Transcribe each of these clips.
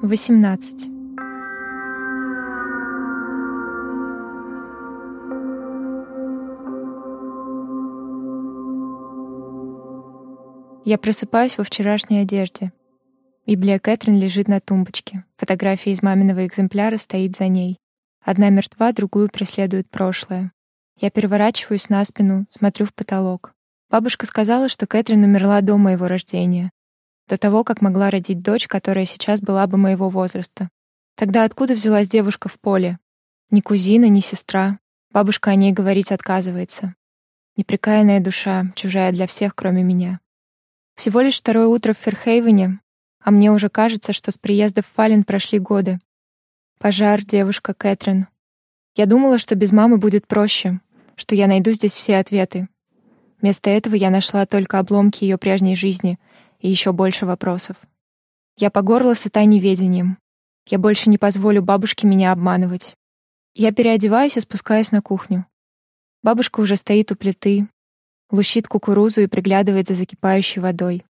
18. Я просыпаюсь во вчерашней одежде. Библия Кэтрин лежит на тумбочке. Фотография из маминого экземпляра стоит за ней. Одна мертва, другую преследует прошлое. Я переворачиваюсь на спину, смотрю в потолок. Бабушка сказала, что Кэтрин умерла до моего рождения до того, как могла родить дочь, которая сейчас была бы моего возраста. Тогда откуда взялась девушка в поле? Ни кузина, ни сестра. Бабушка о ней говорить отказывается. Неприкаянная душа, чужая для всех, кроме меня. Всего лишь второе утро в Ферхейвене, а мне уже кажется, что с приезда в Фален прошли годы. Пожар, девушка, Кэтрин. Я думала, что без мамы будет проще, что я найду здесь все ответы. Вместо этого я нашла только обломки ее прежней жизни, и еще больше вопросов. Я по горло сыта неведением. Я больше не позволю бабушке меня обманывать. Я переодеваюсь и спускаюсь на кухню. Бабушка уже стоит у плиты, лущит кукурузу и приглядывает за закипающей водой.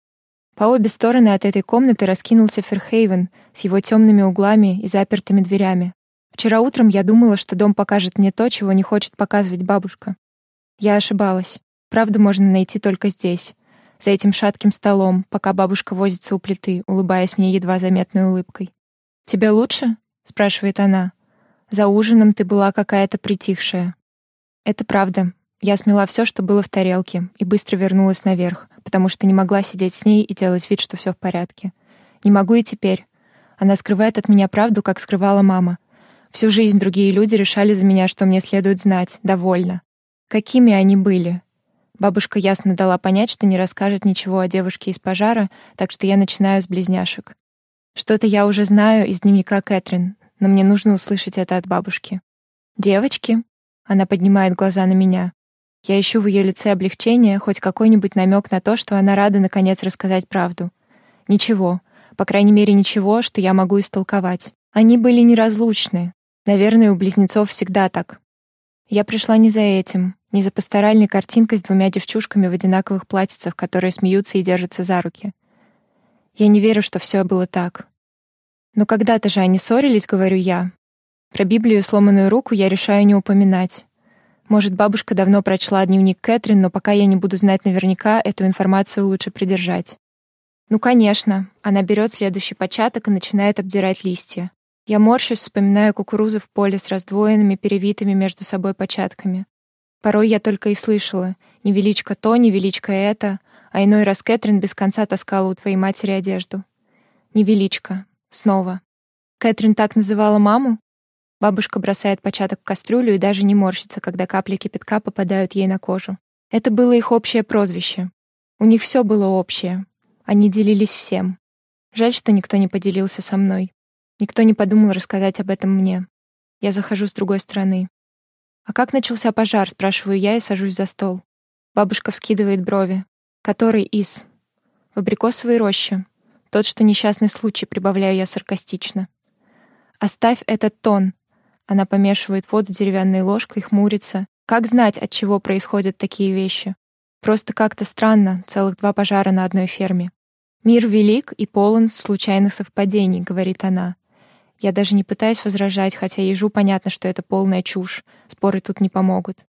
По обе стороны от этой комнаты раскинулся Ферхейвен с его темными углами и запертыми дверями. Вчера утром я думала, что дом покажет мне то, чего не хочет показывать бабушка. Я ошибалась. Правду можно найти только здесь, за этим шатким столом, пока бабушка возится у плиты, улыбаясь мне едва заметной улыбкой. «Тебе лучше?» — спрашивает она. «За ужином ты была какая-то притихшая». Это правда. Я смела все, что было в тарелке, и быстро вернулась наверх, потому что не могла сидеть с ней и делать вид, что все в порядке. Не могу и теперь. Она скрывает от меня правду, как скрывала мама. Всю жизнь другие люди решали за меня, что мне следует знать, довольно. Какими они были? Бабушка ясно дала понять, что не расскажет ничего о девушке из пожара, так что я начинаю с близняшек. Что-то я уже знаю из дневника Кэтрин, но мне нужно услышать это от бабушки. «Девочки?» Она поднимает глаза на меня. Я ищу в ее лице облегчение, хоть какой-нибудь намек на то, что она рада наконец рассказать правду. Ничего, по крайней мере ничего, что я могу истолковать. Они были неразлучны. Наверное, у близнецов всегда так. Я пришла не за этим не за пасторальной картинкой с двумя девчушками в одинаковых платьицах, которые смеются и держатся за руки. Я не верю, что все было так. Но когда-то же они ссорились, говорю я. Про Библию сломанную руку я решаю не упоминать. Может, бабушка давно прочла дневник Кэтрин, но пока я не буду знать наверняка, эту информацию лучше придержать. Ну, конечно. Она берет следующий початок и начинает обдирать листья. Я морщусь, вспоминаю кукурузу в поле с раздвоенными, перевитыми между собой початками. Порой я только и слышала «невеличко то, невеличко это», а иной раз Кэтрин без конца таскала у твоей матери одежду. «Невеличко». Снова. Кэтрин так называла маму? Бабушка бросает початок в кастрюлю и даже не морщится, когда капли кипятка попадают ей на кожу. Это было их общее прозвище. У них все было общее. Они делились всем. Жаль, что никто не поделился со мной. Никто не подумал рассказать об этом мне. Я захожу с другой стороны. «А как начался пожар?» — спрашиваю я и сажусь за стол. Бабушка вскидывает брови. «Который из?» «В абрикосовой роще. Тот, что несчастный случай», — прибавляю я саркастично. «Оставь этот тон». Она помешивает воду деревянной ложкой, хмурится. Как знать, от чего происходят такие вещи? Просто как-то странно, целых два пожара на одной ферме. «Мир велик и полон случайных совпадений», — говорит она. Я даже не пытаюсь возражать, хотя ежу понятно, что это полная чушь. Споры тут не помогут.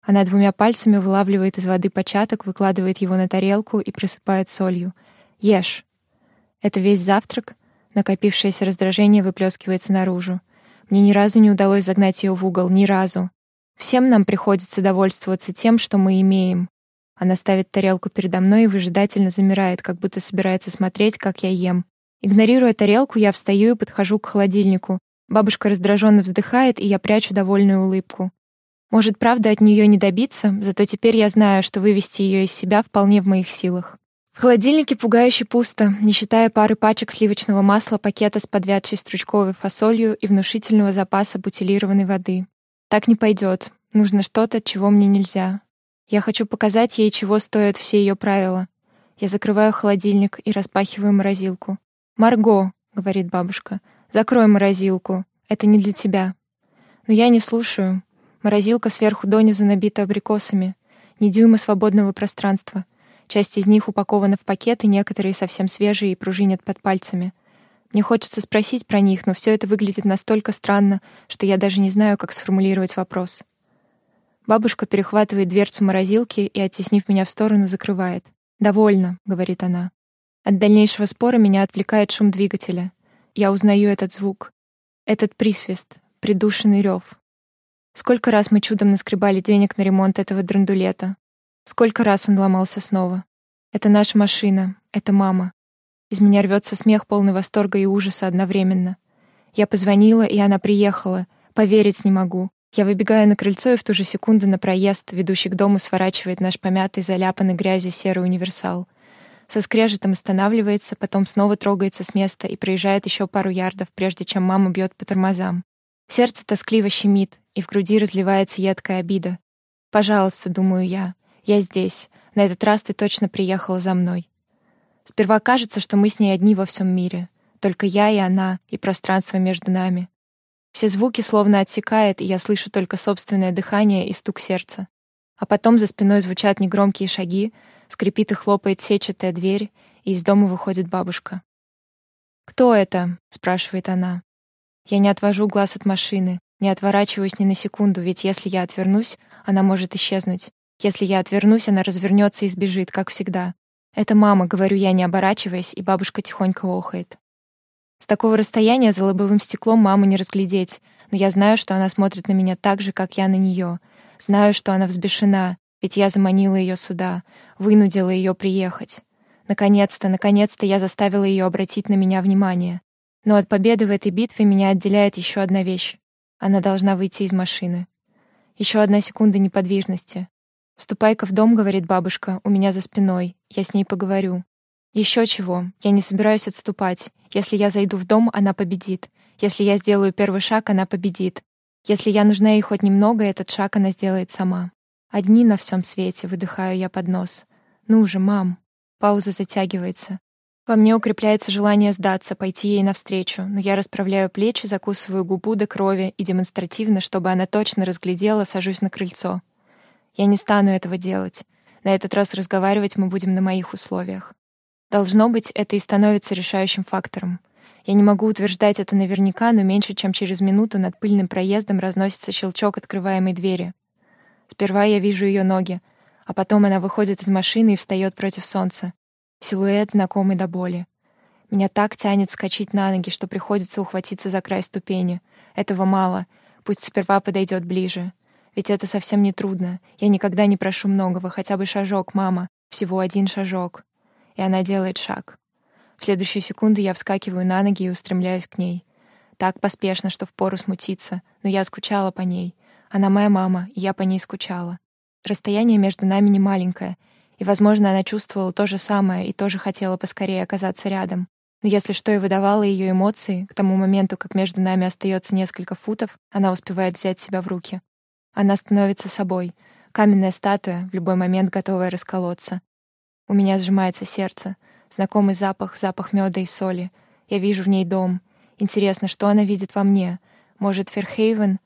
Она двумя пальцами вылавливает из воды початок, выкладывает его на тарелку и присыпает солью. Ешь. Это весь завтрак. Накопившееся раздражение выплескивается наружу. Мне ни разу не удалось загнать ее в угол, ни разу. Всем нам приходится довольствоваться тем, что мы имеем. Она ставит тарелку передо мной и выжидательно замирает, как будто собирается смотреть, как я ем. Игнорируя тарелку, я встаю и подхожу к холодильнику. Бабушка раздраженно вздыхает, и я прячу довольную улыбку. Может, правда от нее не добиться, зато теперь я знаю, что вывести ее из себя вполне в моих силах. В холодильнике пугающе пусто, не считая пары пачек сливочного масла, пакета с подвядшей стручковой фасолью и внушительного запаса бутилированной воды. Так не пойдет. Нужно что-то, чего мне нельзя. Я хочу показать ей, чего стоят все ее правила. Я закрываю холодильник и распахиваю морозилку. «Марго», — говорит бабушка, — «закрой морозилку. Это не для тебя». Но я не слушаю. Морозилка сверху донизу набита абрикосами. Ни дюйма свободного пространства. Часть из них упакована в пакеты, некоторые совсем свежие и пружинят под пальцами. Мне хочется спросить про них, но все это выглядит настолько странно, что я даже не знаю, как сформулировать вопрос. Бабушка перехватывает дверцу морозилки и, оттеснив меня в сторону, закрывает. «Довольно», — говорит она. От дальнейшего спора меня отвлекает шум двигателя. Я узнаю этот звук. Этот присвист, придушенный рев. Сколько раз мы чудом наскребали денег на ремонт этого драндулета. Сколько раз он ломался снова. Это наша машина, это мама. Из меня рвется смех, полный восторга и ужаса одновременно. Я позвонила, и она приехала. Поверить не могу. Я выбегаю на крыльцо, и в ту же секунду на проезд, ведущий к дому, сворачивает наш помятый, заляпанный грязью серый универсал. Со скрежетом останавливается, потом снова трогается с места и проезжает еще пару ярдов, прежде чем мама бьет по тормозам. Сердце тоскливо щемит, и в груди разливается едкая обида. «Пожалуйста», — думаю я, — «я здесь. На этот раз ты точно приехала за мной». Сперва кажется, что мы с ней одни во всем мире. Только я и она, и пространство между нами. Все звуки словно отсекает, и я слышу только собственное дыхание и стук сердца. А потом за спиной звучат негромкие шаги, скрипит и хлопает сетчатая дверь, и из дома выходит бабушка. «Кто это?» — спрашивает она. Я не отвожу глаз от машины, не отворачиваюсь ни на секунду, ведь если я отвернусь, она может исчезнуть. Если я отвернусь, она развернется и сбежит, как всегда. «Это мама», — говорю я, не оборачиваясь, и бабушка тихонько охает. С такого расстояния за лобовым стеклом маму не разглядеть, но я знаю, что она смотрит на меня так же, как я на нее. Знаю, что она взбешена, ведь я заманила ее сюда, вынудила ее приехать. Наконец-то, наконец-то я заставила ее обратить на меня внимание. Но от победы в этой битве меня отделяет еще одна вещь. Она должна выйти из машины. Еще одна секунда неподвижности. «Ступай-ка в дом», — говорит бабушка, — «у меня за спиной. Я с ней поговорю». Еще чего. Я не собираюсь отступать. Если я зайду в дом, она победит. Если я сделаю первый шаг, она победит. Если я нужна ей хоть немного, этот шаг она сделает сама. Одни на всем свете, выдыхаю я под нос. Ну же, мам. Пауза затягивается. Во мне укрепляется желание сдаться, пойти ей навстречу, но я расправляю плечи, закусываю губу до крови и демонстративно, чтобы она точно разглядела, сажусь на крыльцо. Я не стану этого делать. На этот раз разговаривать мы будем на моих условиях. Должно быть, это и становится решающим фактором. Я не могу утверждать это наверняка, но меньше чем через минуту над пыльным проездом разносится щелчок открываемой двери. Сперва я вижу ее ноги, а потом она выходит из машины и встает против солнца. Силуэт знакомый до боли. Меня так тянет вскочить на ноги, что приходится ухватиться за край ступени. Этого мало. Пусть сперва подойдет ближе. Ведь это совсем не трудно. Я никогда не прошу многого, хотя бы шажок, мама. Всего один шажок. И она делает шаг. В следующую секунду я вскакиваю на ноги и устремляюсь к ней. Так поспешно, что впору смутиться, но я скучала по ней. Она моя мама, и я по ней скучала. Расстояние между нами не маленькое, и, возможно, она чувствовала то же самое и тоже хотела поскорее оказаться рядом. Но если что и выдавало ее эмоции, к тому моменту, как между нами остается несколько футов, она успевает взять себя в руки. Она становится собой, каменная статуя, в любой момент готовая расколоться. У меня сжимается сердце. Знакомый запах, запах меда и соли. Я вижу в ней дом. Интересно, что она видит во мне? Может, Ферхейвен?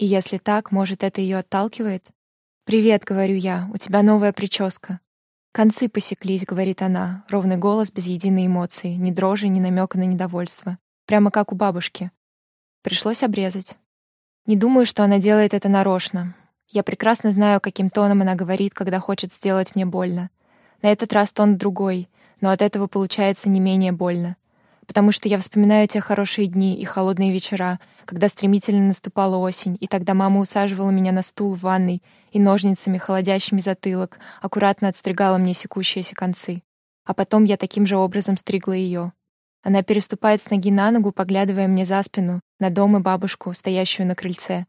И если так, может, это ее отталкивает? «Привет», — говорю я, — «у тебя новая прическа». «Концы посеклись», — говорит она, ровный голос без единой эмоции, ни дрожи, ни намека на недовольство. Прямо как у бабушки. Пришлось обрезать. Не думаю, что она делает это нарочно. Я прекрасно знаю, каким тоном она говорит, когда хочет сделать мне больно. На этот раз тон другой, но от этого получается не менее больно. Потому что я вспоминаю те хорошие дни и холодные вечера, когда стремительно наступала осень, и тогда мама усаживала меня на стул в ванной и ножницами, холодящими затылок, аккуратно отстригала мне секущиеся концы. А потом я таким же образом стригла ее. Она переступает с ноги на ногу, поглядывая мне за спину, на дом и бабушку, стоящую на крыльце.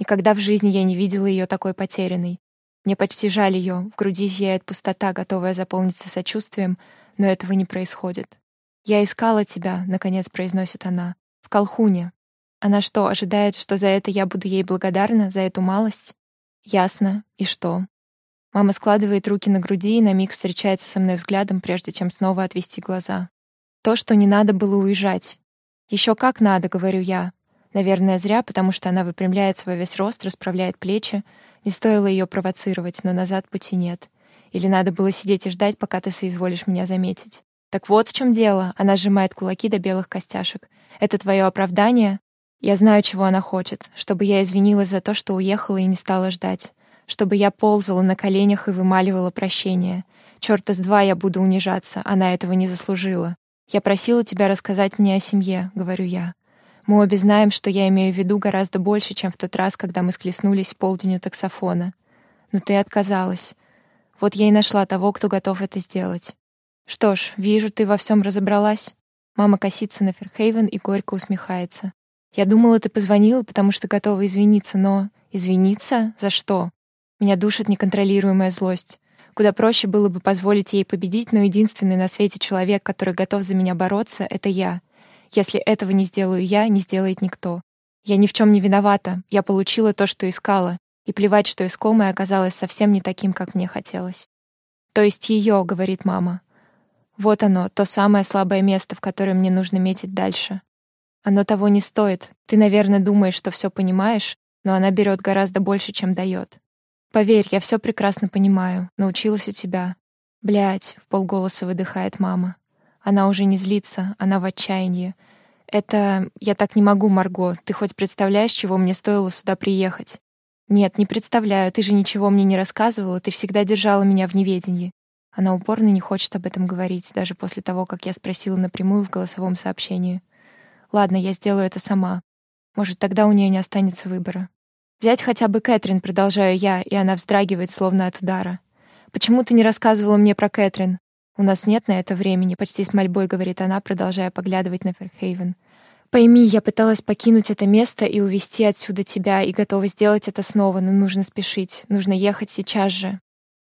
Никогда в жизни я не видела ее такой потерянной. Мне почти жаль ее, в груди зияет пустота, готовая заполниться сочувствием, но этого не происходит. «Я искала тебя», — наконец произносит она, — «в Колхуне». Она что, ожидает, что за это я буду ей благодарна, за эту малость? Ясно. И что? Мама складывает руки на груди и на миг встречается со мной взглядом, прежде чем снова отвести глаза. То, что не надо было уезжать. Еще как надо, говорю я. Наверное, зря, потому что она выпрямляется во весь рост, расправляет плечи. Не стоило ее провоцировать, но назад пути нет. Или надо было сидеть и ждать, пока ты соизволишь меня заметить. Так вот в чем дело. Она сжимает кулаки до белых костяшек. Это твое оправдание? Я знаю, чего она хочет. Чтобы я извинилась за то, что уехала и не стала ждать. Чтобы я ползала на коленях и вымаливала прощение. Чёрта с два я буду унижаться. Она этого не заслужила. Я просила тебя рассказать мне о семье, говорю я. Мы обе знаем, что я имею в виду гораздо больше, чем в тот раз, когда мы склеснулись в у таксофона. Но ты отказалась. Вот я и нашла того, кто готов это сделать. Что ж, вижу, ты во всем разобралась. Мама косится на Ферхейвен и горько усмехается. Я думала, ты позвонила, потому что готова извиниться, но... Извиниться? За что? Меня душит неконтролируемая злость. Куда проще было бы позволить ей победить, но единственный на свете человек, который готов за меня бороться, — это я. Если этого не сделаю я, не сделает никто. Я ни в чем не виновата. Я получила то, что искала. И плевать, что искомое оказалось совсем не таким, как мне хотелось. То есть ее, говорит мама. Вот оно, то самое слабое место, в которое мне нужно метить дальше. Оно того не стоит. Ты, наверное, думаешь, что все понимаешь, но она берет гораздо больше, чем дает. Поверь, я все прекрасно понимаю. Научилась у тебя. Блять, в полголоса выдыхает мама. Она уже не злится, она в отчаянии. Это... Я так не могу, Марго. Ты хоть представляешь, чего мне стоило сюда приехать? Нет, не представляю. Ты же ничего мне не рассказывала. Ты всегда держала меня в неведении. Она упорно не хочет об этом говорить, даже после того, как я спросила напрямую в голосовом сообщении. Ладно, я сделаю это сама. Может, тогда у нее не останется выбора. Взять хотя бы Кэтрин, продолжаю я, и она вздрагивает, словно от удара. Почему ты не рассказывала мне про Кэтрин? «У нас нет на это времени», — почти с мольбой говорит она, продолжая поглядывать на Ферхейвен. «Пойми, я пыталась покинуть это место и увезти отсюда тебя, и готова сделать это снова, но нужно спешить. Нужно ехать сейчас же.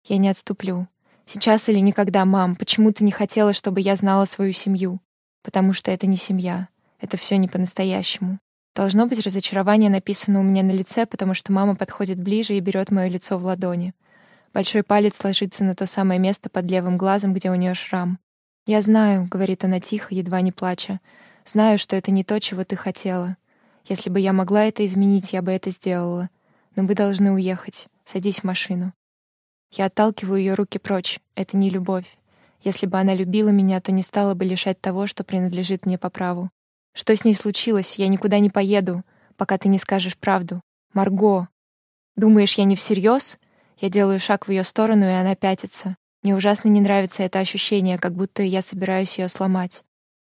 Я не отступлю. Сейчас или никогда, мам. Почему ты не хотела, чтобы я знала свою семью? Потому что это не семья. Это все не по-настоящему. Должно быть, разочарование написано у меня на лице, потому что мама подходит ближе и берет мое лицо в ладони. Большой палец ложится на то самое место под левым глазом, где у нее шрам. «Я знаю», — говорит она тихо, едва не плача, — «знаю, что это не то, чего ты хотела. Если бы я могла это изменить, я бы это сделала. Но вы должны уехать. Садись в машину». Я отталкиваю ее руки прочь. Это не любовь. Если бы она любила меня, то не стала бы лишать того, что принадлежит мне по праву. Что с ней случилось? Я никуда не поеду, пока ты не скажешь правду. Марго, думаешь, я не всерьез? Я делаю шаг в ее сторону, и она пятится. Мне ужасно не нравится это ощущение, как будто я собираюсь ее сломать.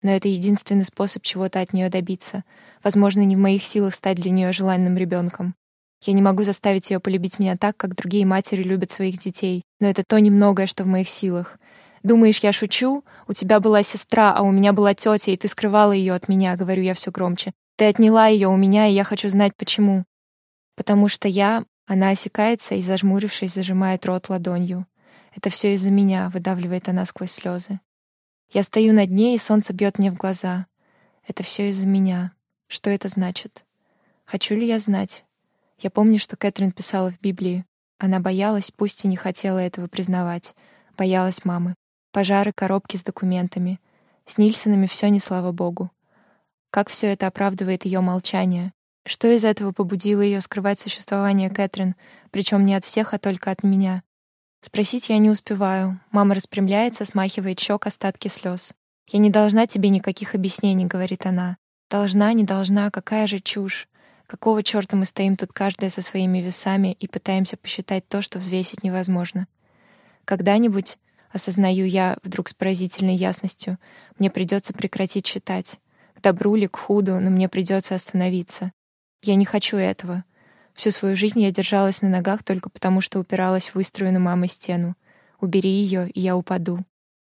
Но это единственный способ чего-то от нее добиться. Возможно, не в моих силах стать для нее желанным ребенком. Я не могу заставить ее полюбить меня так, как другие матери любят своих детей, но это то немногое, что в моих силах. Думаешь, я шучу? У тебя была сестра, а у меня была тетя, и ты скрывала ее от меня, говорю я все громче. Ты отняла ее у меня, и я хочу знать почему. Потому что я она осекается и, зажмурившись, зажимает рот ладонью. «Это все из-за меня», — выдавливает она сквозь слезы. Я стою над ней, и солнце бьет мне в глаза. «Это все из-за меня. Что это значит? Хочу ли я знать? Я помню, что Кэтрин писала в Библии. Она боялась, пусть и не хотела этого признавать. Боялась мамы. Пожары, коробки с документами. С Нильсонами все не слава богу. Как все это оправдывает ее молчание? Что из этого побудило ее скрывать существование Кэтрин, причем не от всех, а только от меня? Спросить я не успеваю. Мама распрямляется, смахивает щек остатки слез. «Я не должна тебе никаких объяснений», — говорит она. «Должна, не должна, какая же чушь. Какого черта мы стоим тут каждая со своими весами и пытаемся посчитать то, что взвесить невозможно? Когда-нибудь, осознаю я вдруг с поразительной ясностью, мне придется прекратить считать. К добру ли, к худу, но мне придется остановиться. Я не хочу этого. Всю свою жизнь я держалась на ногах только потому, что упиралась в выстроенную мамой стену. Убери ее, и я упаду.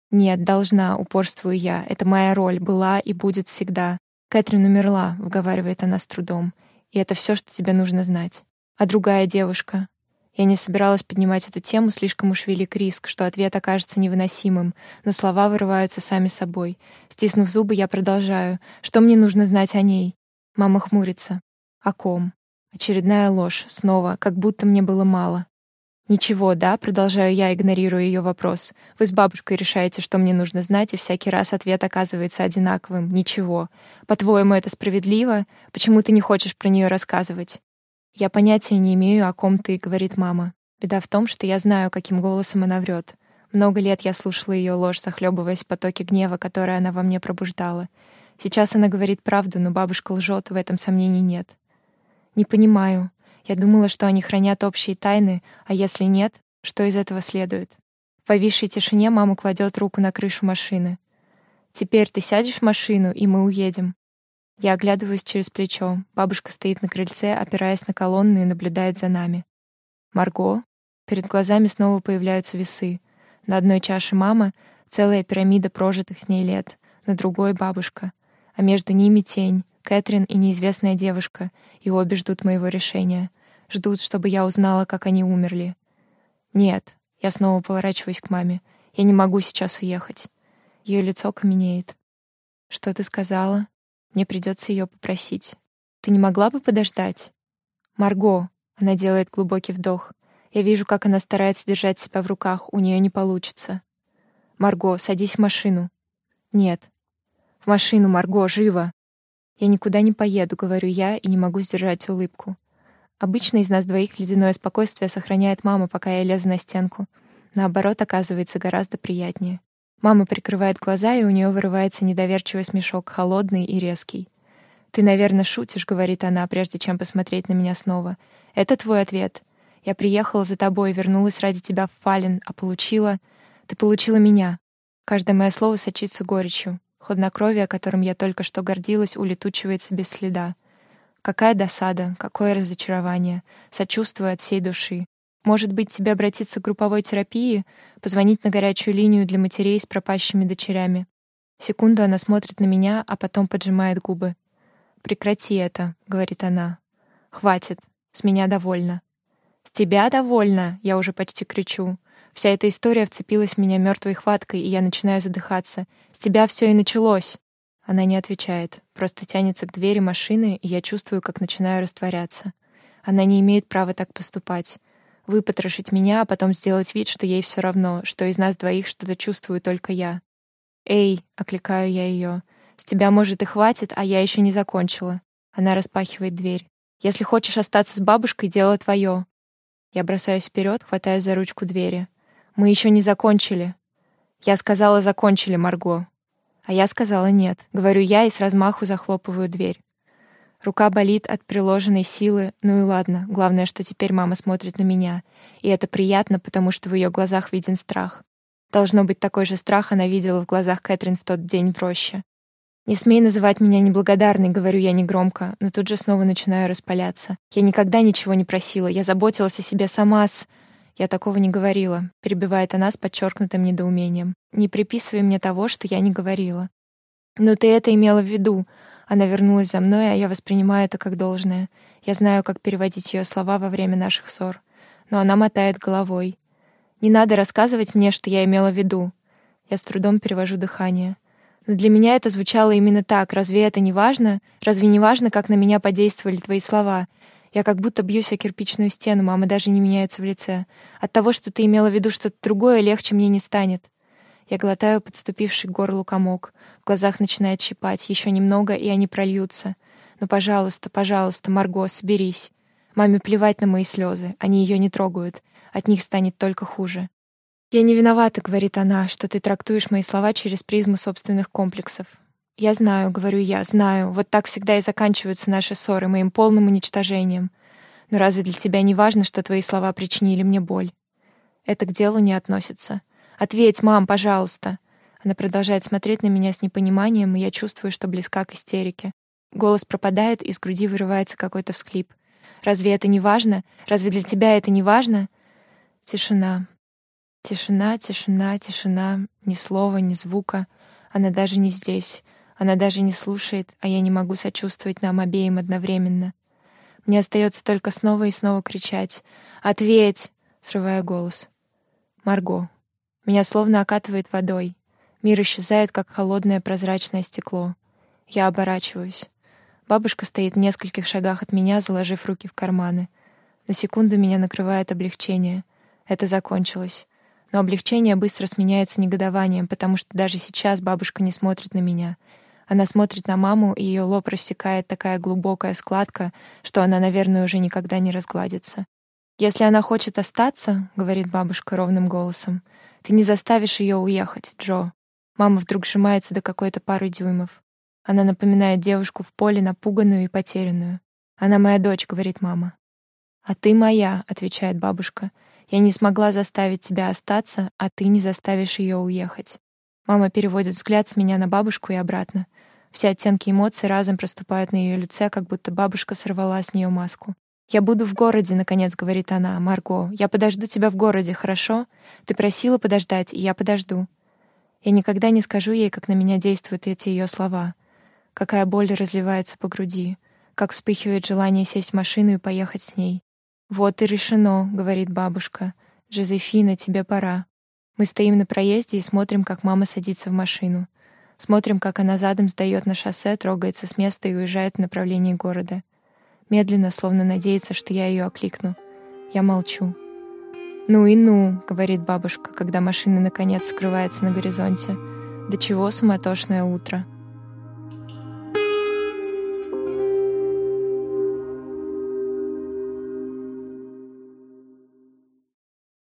Нет, должна, упорствую я. Это моя роль, была и будет всегда. Кэтрин умерла, вговаривает она с трудом. И это все, что тебе нужно знать. А другая девушка? Я не собиралась поднимать эту тему, слишком уж велик риск, что ответ окажется невыносимым, но слова вырываются сами собой. Стиснув зубы, я продолжаю. Что мне нужно знать о ней? Мама хмурится. О ком? Очередная ложь, снова, как будто мне было мало. «Ничего, да?» — продолжаю я, игнорируя ее вопрос. «Вы с бабушкой решаете, что мне нужно знать, и всякий раз ответ оказывается одинаковым. Ничего. По-твоему, это справедливо? Почему ты не хочешь про нее рассказывать?» «Я понятия не имею, о ком ты», — говорит мама. Беда в том, что я знаю, каким голосом она врет. Много лет я слушала ее ложь, захлебываясь в потоке гнева, который она во мне пробуждала. Сейчас она говорит правду, но бабушка лжет, в этом сомнений нет. Не понимаю. Я думала, что они хранят общие тайны, а если нет, что из этого следует? В повисшей тишине мама кладет руку на крышу машины. «Теперь ты сядешь в машину, и мы уедем». Я оглядываюсь через плечо. Бабушка стоит на крыльце, опираясь на колонну и наблюдает за нами. «Марго?» Перед глазами снова появляются весы. На одной чаше мама — целая пирамида прожитых с ней лет, на другой — бабушка. А между ними тень, Кэтрин и неизвестная девушка, и обе ждут моего решения. Ждут, чтобы я узнала, как они умерли. Нет, я снова поворачиваюсь к маме. Я не могу сейчас уехать. Ее лицо каменеет. Что ты сказала? Мне придется ее попросить. Ты не могла бы подождать? Марго, она делает глубокий вдох. Я вижу, как она старается держать себя в руках, у нее не получится. Марго, садись в машину. Нет. В машину, Марго, живо. Я никуда не поеду, говорю я, и не могу сдержать улыбку. Обычно из нас двоих ледяное спокойствие сохраняет мама, пока я лезу на стенку. Наоборот, оказывается гораздо приятнее. Мама прикрывает глаза, и у нее вырывается недоверчивый смешок, холодный и резкий. «Ты, наверное, шутишь», — говорит она, прежде чем посмотреть на меня снова. «Это твой ответ. Я приехала за тобой и вернулась ради тебя в Фален, а получила... Ты получила меня. Каждое мое слово сочится горечью. Хладнокровие, которым я только что гордилась, улетучивается без следа. Какая досада, какое разочарование. Сочувствую от всей души. Может быть, тебе обратиться к групповой терапии, позвонить на горячую линию для матерей с пропащими дочерями. Секунду она смотрит на меня, а потом поджимает губы. «Прекрати это», — говорит она. «Хватит. С меня довольно». «С тебя довольно!» — я уже почти кричу. Вся эта история вцепилась в меня мертвой хваткой, и я начинаю задыхаться. «С тебя все и началось!» Она не отвечает, просто тянется к двери машины, и я чувствую, как начинаю растворяться. Она не имеет права так поступать. Выпотрошить меня, а потом сделать вид, что ей все равно, что из нас двоих что-то чувствую только я. «Эй!» — окликаю я ее. «С тебя, может, и хватит, а я еще не закончила». Она распахивает дверь. «Если хочешь остаться с бабушкой, дело твое. Я бросаюсь вперед, хватаюсь за ручку двери. «Мы еще не закончили». Я сказала «закончили, Марго». А я сказала «нет». Говорю я и с размаху захлопываю дверь. Рука болит от приложенной силы, ну и ладно, главное, что теперь мама смотрит на меня. И это приятно, потому что в ее глазах виден страх. Должно быть, такой же страх она видела в глазах Кэтрин в тот день в роще. «Не смей называть меня неблагодарной», — говорю я негромко, но тут же снова начинаю распаляться. «Я никогда ничего не просила, я заботилась о себе сама с...» «Я такого не говорила», — перебивает она с подчеркнутым недоумением. «Не приписывай мне того, что я не говорила». «Но ты это имела в виду». Она вернулась за мной, а я воспринимаю это как должное. Я знаю, как переводить ее слова во время наших ссор. Но она мотает головой. «Не надо рассказывать мне, что я имела в виду». Я с трудом перевожу дыхание. Но для меня это звучало именно так. Разве это не важно? Разве не важно, как на меня подействовали твои слова? Я как будто бьюсь о кирпичную стену, мама даже не меняется в лице. От того, что ты имела в виду что-то другое, легче мне не станет. Я глотаю подступивший к горлу комок. В глазах начинает щипать. Еще немного, и они прольются. Ну, пожалуйста, пожалуйста, Марго, соберись. Маме плевать на мои слезы. Они ее не трогают. От них станет только хуже. «Я не виновата», — говорит она, — «что ты трактуешь мои слова через призму собственных комплексов». «Я знаю», — говорю я, — «знаю. Вот так всегда и заканчиваются наши ссоры, моим полным уничтожением. Но разве для тебя не важно, что твои слова причинили мне боль?» «Это к делу не относится. Ответь, мам, пожалуйста». Она продолжает смотреть на меня с непониманием, и я чувствую, что близка к истерике. Голос пропадает, из груди вырывается какой-то всхлип. «Разве это не важно? Разве для тебя это не важно?» Тишина. Тишина, тишина, тишина, ни слова, ни звука. Она даже не здесь. Она даже не слушает, а я не могу сочувствовать нам обеим одновременно. Мне остается только снова и снова кричать. «Ответь!» — срывая голос. «Марго». Меня словно окатывает водой. Мир исчезает, как холодное прозрачное стекло. Я оборачиваюсь. Бабушка стоит в нескольких шагах от меня, заложив руки в карманы. На секунду меня накрывает облегчение. Это закончилось. Но облегчение быстро сменяется негодованием, потому что даже сейчас бабушка не смотрит на меня. Она смотрит на маму, и ее лоб рассекает такая глубокая складка, что она, наверное, уже никогда не разгладится. «Если она хочет остаться, — говорит бабушка ровным голосом, — Ты не заставишь ее уехать, Джо. Мама вдруг сжимается до какой-то пары дюймов. Она напоминает девушку в поле, напуганную и потерянную. «Она моя дочь», — говорит мама. «А ты моя», — отвечает бабушка. «Я не смогла заставить тебя остаться, а ты не заставишь ее уехать». Мама переводит взгляд с меня на бабушку и обратно. Все оттенки эмоций разом проступают на ее лице, как будто бабушка сорвала с нее маску. «Я буду в городе», — наконец говорит она. «Марго, я подожду тебя в городе, хорошо? Ты просила подождать, и я подожду». Я никогда не скажу ей, как на меня действуют эти ее слова. Какая боль разливается по груди. Как вспыхивает желание сесть в машину и поехать с ней. «Вот и решено», — говорит бабушка. «Жозефина, тебе пора». Мы стоим на проезде и смотрим, как мама садится в машину. Смотрим, как она задом сдает на шоссе, трогается с места и уезжает в направлении города медленно, словно надеется, что я ее окликну. Я молчу. «Ну и ну», — говорит бабушка, когда машина наконец скрывается на горизонте. «До чего суматошное утро?»